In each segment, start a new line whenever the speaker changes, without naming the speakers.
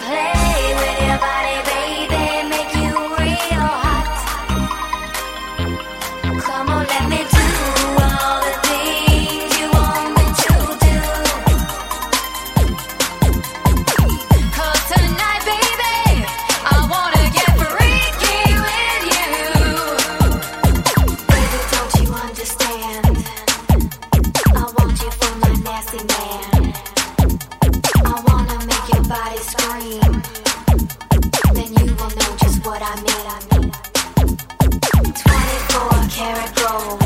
play with your body. body scream, then you will know just what I mean. 24 karat gold.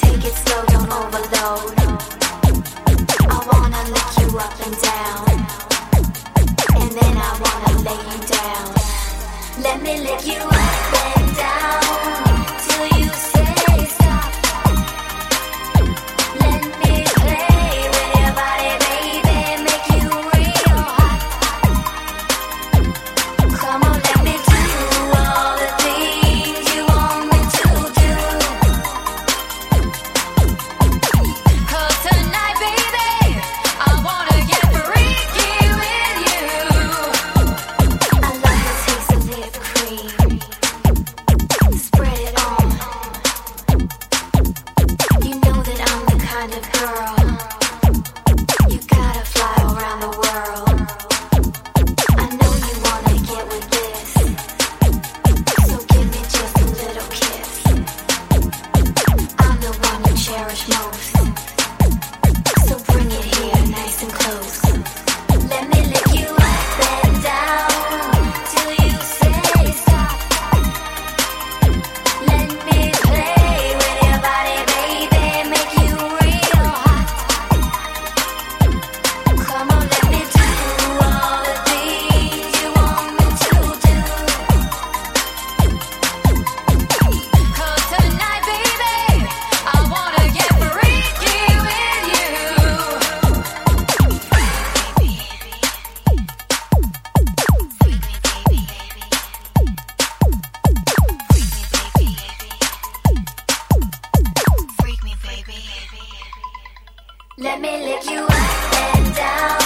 Take it slow, don't overload. I wanna lick you up and down, and then I wanna lay you down. Let me lick you up. much most. Let me lick you up and down.